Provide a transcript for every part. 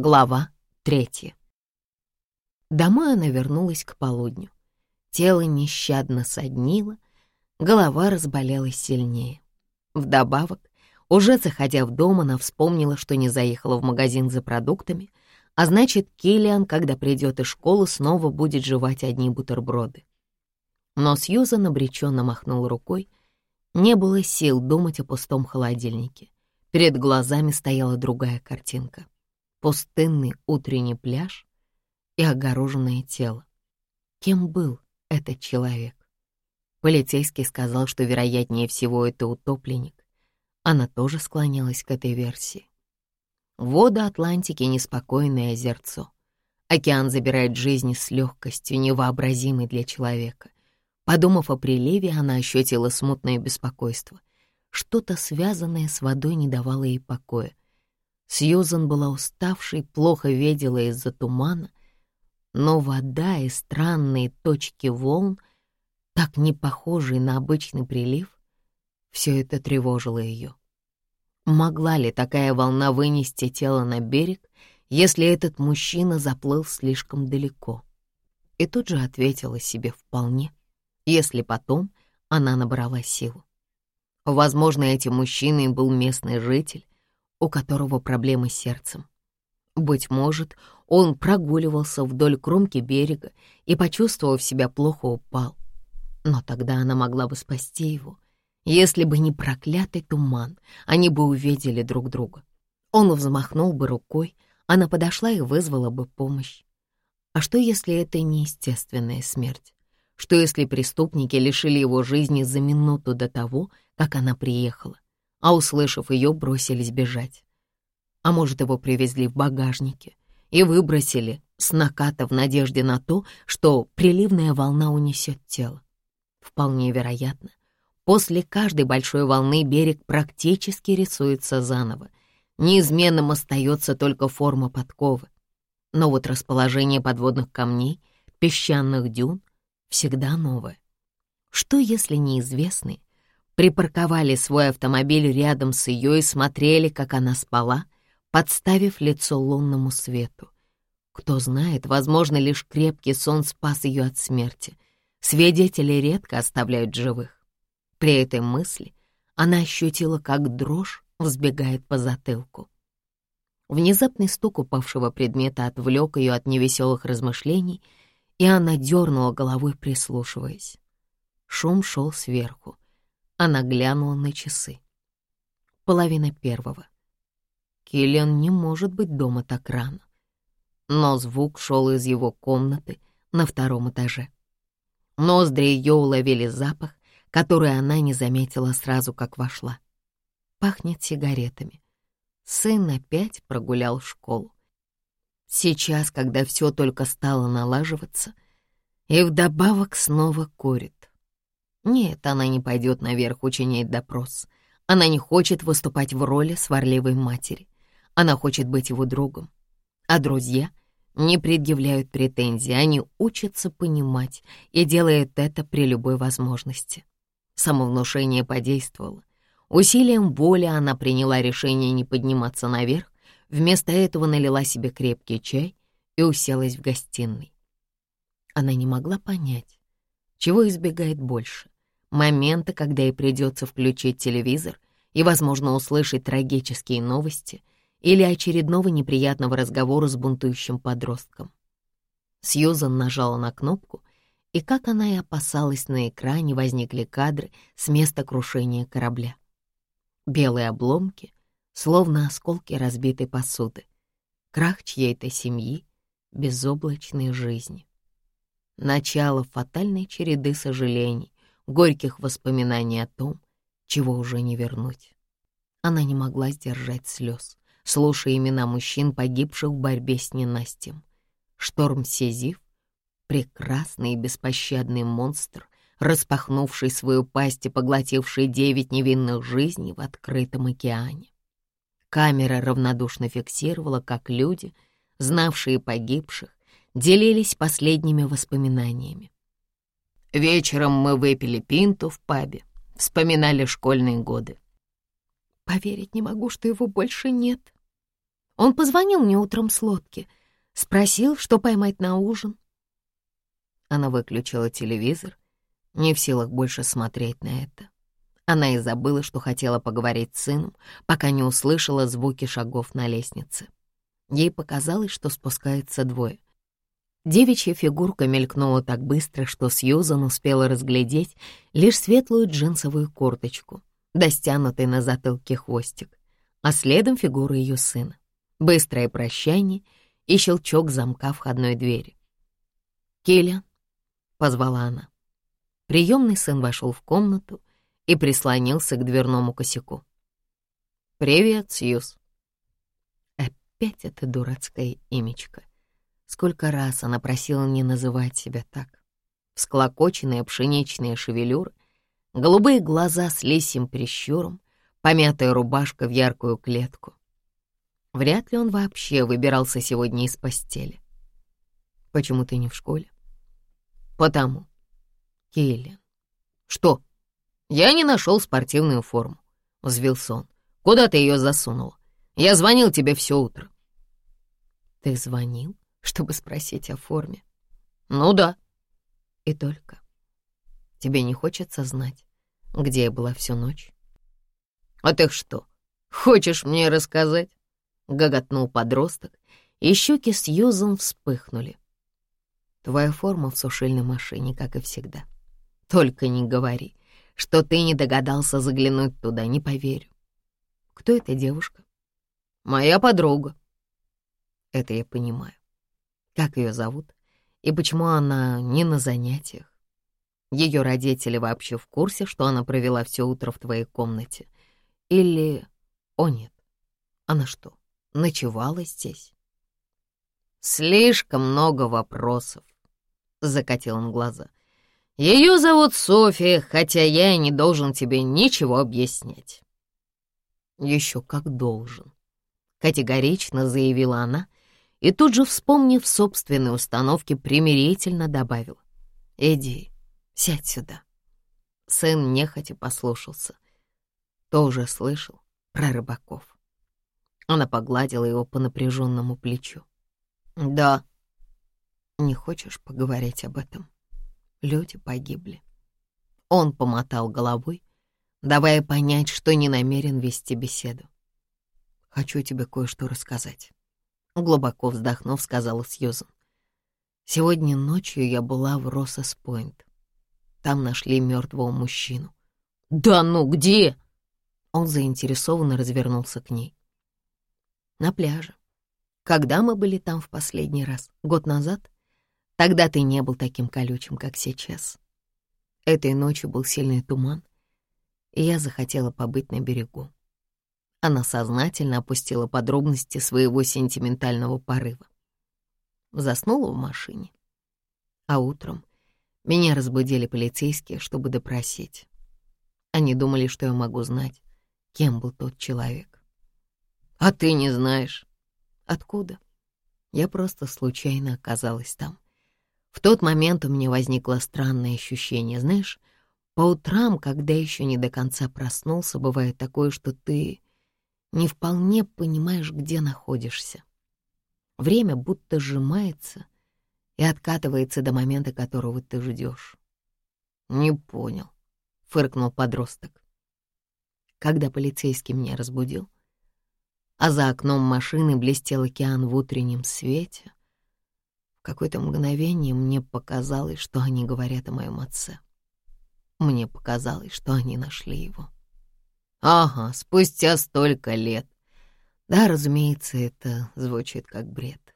Глава третья. Домой она вернулась к полудню. Тело нещадно соднило, голова разболелась сильнее. Вдобавок, уже заходя в дом, она вспомнила, что не заехала в магазин за продуктами, а значит, Киллиан, когда придет из школы, снова будет жевать одни бутерброды. Но Сьюзан обреченно махнул рукой. Не было сил думать о пустом холодильнике. Перед глазами стояла другая картинка. Пустынный утренний пляж и огороженное тело. Кем был этот человек? Полицейский сказал, что вероятнее всего это утопленник. Она тоже склонялась к этой версии. Вода Атлантики — неспокойное озерцо. Океан забирает жизни с легкостью, невообразимой для человека. Подумав о приливе, она ощутила смутное беспокойство. Что-то, связанное с водой, не давало ей покоя. Сьюзан была уставшей, плохо видела из-за тумана, но вода и странные точки волн, так не похожие на обычный прилив, все это тревожило ее. Могла ли такая волна вынести тело на берег, если этот мужчина заплыл слишком далеко? И тут же ответила себе вполне, если потом она набрала силу. Возможно, этим мужчиной был местный житель, у которого проблемы с сердцем. Быть может, он прогуливался вдоль кромки берега и, почувствовав себя плохо, упал. Но тогда она могла бы спасти его. Если бы не проклятый туман, они бы увидели друг друга. Он взмахнул бы рукой, она подошла и вызвала бы помощь. А что, если это неестественная смерть? Что, если преступники лишили его жизни за минуту до того, как она приехала? А, услышав ее, бросились бежать. А может, его привезли в багажнике и выбросили с наката в надежде на то, что приливная волна унесет тело. Вполне вероятно. После каждой большой волны берег практически рисуется заново. Неизменным остается только форма подковы. Но вот расположение подводных камней, песчаных дюн всегда новое. Что, если неизвестный припарковали свой автомобиль рядом с ее и смотрели, как она спала, подставив лицо лунному свету. Кто знает, возможно, лишь крепкий сон спас ее от смерти. Свидетели редко оставляют живых. При этой мысли она ощутила, как дрожь взбегает по затылку. Внезапный стук упавшего предмета отвлек ее от невеселых размышлений, и она дернула головой, прислушиваясь. Шум шел сверху. Она глянула на часы. Половина первого. Киллиан не может быть дома так рано. Но звук шел из его комнаты на втором этаже. Ноздри ее уловили запах, который она не заметила сразу, как вошла. Пахнет сигаретами. Сын опять прогулял школу. Сейчас, когда все только стало налаживаться, и вдобавок снова курит. Нет, она не пойдет наверх учинять допрос. Она не хочет выступать в роли сварливой матери. Она хочет быть его другом. А друзья не предъявляют претензий, они учатся понимать и делают это при любой возможности. Самовнушение подействовало. Усилием воли она приняла решение не подниматься наверх, вместо этого налила себе крепкий чай и уселась в гостиной. Она не могла понять, чего избегает больше момента, когда ей придется включить телевизор и, возможно, услышать трагические новости или очередного неприятного разговора с бунтующим подростком. Сьюзан нажала на кнопку, и, как она и опасалась, на экране возникли кадры с места крушения корабля. Белые обломки, словно осколки разбитой посуды, крах чьей-то семьи, безоблачной жизни. Начало фатальной череды сожалений, горьких воспоминаний о том, чего уже не вернуть. Она не могла сдержать слез, слушая имена мужчин, погибших в борьбе с ненастьем. Шторм Сезив — прекрасный и беспощадный монстр, распахнувший свою пасть и поглотивший девять невинных жизней в открытом океане. Камера равнодушно фиксировала, как люди, знавшие погибших, делились последними воспоминаниями. Вечером мы выпили пинту в пабе, вспоминали школьные годы. Поверить не могу, что его больше нет. Он позвонил мне утром с лодки, спросил, что поймать на ужин. Она выключила телевизор, не в силах больше смотреть на это. Она и забыла, что хотела поговорить с сыном, пока не услышала звуки шагов на лестнице. Ей показалось, что спускается двое. Девичья фигурка мелькнула так быстро, что Сьюзан успела разглядеть лишь светлую джинсовую курточку, достянутый на затылке хвостик, а следом фигура ее сына. Быстрое прощание и щелчок замка входной двери. «Киллиан», — позвала она. Приемный сын вошел в комнату и прислонился к дверному косяку. «Привет, Сьюз». Опять это дурацкое имечко. Сколько раз она просила не называть себя так. Всклокоченная пшеничная шевелюра, голубые глаза с лисьим прищуром, помятая рубашка в яркую клетку. Вряд ли он вообще выбирался сегодня из постели. Почему ты не в школе? Потому. Киллиан. Что? Я не нашел спортивную форму. Взвился он. Куда ты ее засунул? Я звонил тебе все утро. Ты звонил, чтобы спросить о форме? Ну да. И только. Тебе не хочется знать, где я была всю ночь? А ты что, хочешь мне рассказать? Гоготнул подросток, и щеки Сьюзан вспыхнули. Твоя форма в сушильной машине, как и всегда. Только не говори, что ты не догадался заглянуть туда, не поверю. Кто эта девушка? Моя подруга. Это я понимаю. Как ее зовут? И почему она не на занятиях? Ее родители вообще в курсе, что она провела все утро в твоей комнате? Или... О, нет. Она что, ночевала здесь? Слишком много вопросов, — закатил он глаза. Ее зовут София, хотя я и не должен тебе ничего объяснять. Еще как должен. — категорично заявила она и тут же, вспомнив собственные установки, примирительно добавила. «Иди, сядь сюда». Сын нехотя послушался. Тоже слышал про рыбаков. Она погладила его по напряженному плечу. «Да». «Не хочешь поговорить об этом? Люди погибли». Он помотал головой, давая понять, что не намерен вести беседу. Хочу тебе кое-что рассказать. Глубоко вздохнув, сказала Сьюзан. Сегодня ночью я была в Россос-Пойнт. Там нашли мертвого мужчину. «Да ну, где?» Он заинтересованно развернулся к ней. «На пляже. Когда мы были там в последний раз? Год назад? Тогда ты не был таким колючим, как сейчас. Этой ночью был сильный туман, и я захотела побыть на берегу. Она сознательно опустила подробности своего сентиментального порыва. Заснула в машине. А утром меня разбудили полицейские, чтобы допросить. Они думали, что я могу знать, кем был тот человек. «А ты не знаешь?» «Откуда?» Я просто случайно оказалась там. В тот момент у меня возникло странное ощущение, знаешь, по утрам, когда еще не до конца проснулся, бывает такое, что ты не вполне понимаешь, где находишься. Время будто сжимается и откатывается до момента, которого ты ждешь. «Не понял», — фыркнул подросток. Когда полицейский меня разбудил, а за окном машины блестел океан в утреннем свете, в какое-то мгновение мне показалось, что они говорят о моем отце. Мне показалось, что они нашли его. Ага, спустя столько лет. Да, разумеется, это звучит как бред.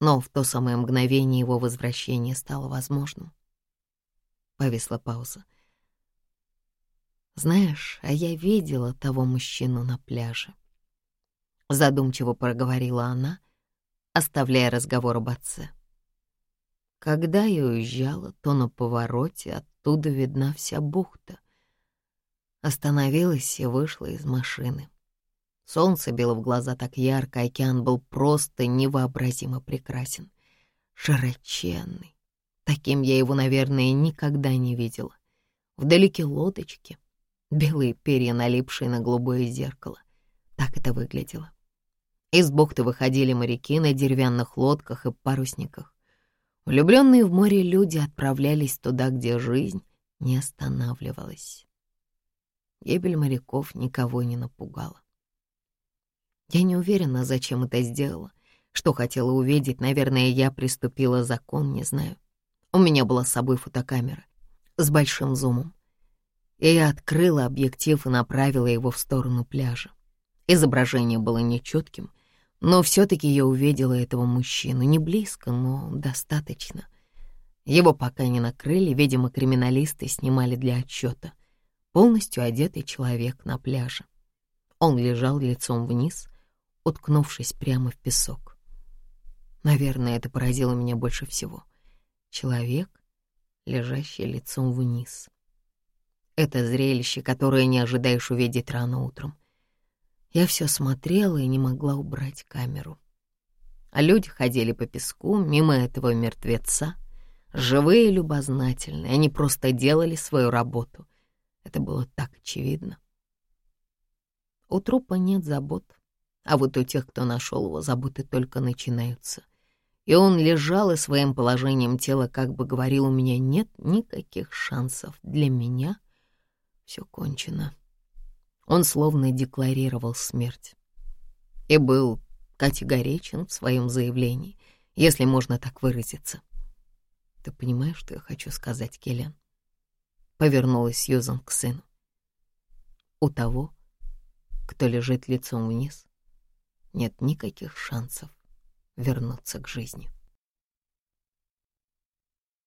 Но в то самое мгновение его возвращение стало возможным. Повисла пауза. Знаешь, а я видела того мужчину на пляже. Задумчиво проговорила она, оставляя разговор об отце. Когда я уезжала, то на повороте оттуда видна вся бухта. Остановилась и вышла из машины. Солнце било в глаза так ярко, океан был просто невообразимо прекрасен. Широченный. Таким я его, наверное, никогда не видела. Вдалеке лодочки, белые перья, налипшие на голубое зеркало. Так это выглядело. Из бухты выходили моряки на деревянных лодках и парусниках. Влюбленные в море люди отправлялись туда, где жизнь не останавливалась. Гибель моряков никого не напугала. Я не уверена, зачем это сделала. Что хотела увидеть, наверное, я приступила закон, не знаю. У меня была с собой фотокамера с большим зумом. И я открыла объектив и направила его в сторону пляжа. Изображение было нечетким, но все-таки я увидела этого мужчину не близко, но достаточно. Его пока не накрыли, видимо, криминалисты снимали для отчета. Полностью одетый человек на пляже. Он лежал лицом вниз, уткнувшись прямо в песок. Наверное, это поразило меня больше всего. Человек, лежащий лицом вниз. Это зрелище, которое не ожидаешь увидеть рано утром. Я все смотрела и не могла убрать камеру. А люди ходили по песку мимо этого мертвеца, живые и любознательные. Они просто делали свою работу. Это было так очевидно. У трупа нет забот, а вот у тех, кто нашел его, заботы только начинаются. И он лежал и своим положением тела как бы говорил, у меня нет никаких шансов. Для меня все кончено. Он словно декларировал смерть. И был категоричен в своем заявлении, если можно так выразиться. Ты понимаешь, что я хочу сказать, Келлен? Повернулась Сьюзан к сыну. У того, кто лежит лицом вниз, нет никаких шансов вернуться к жизни.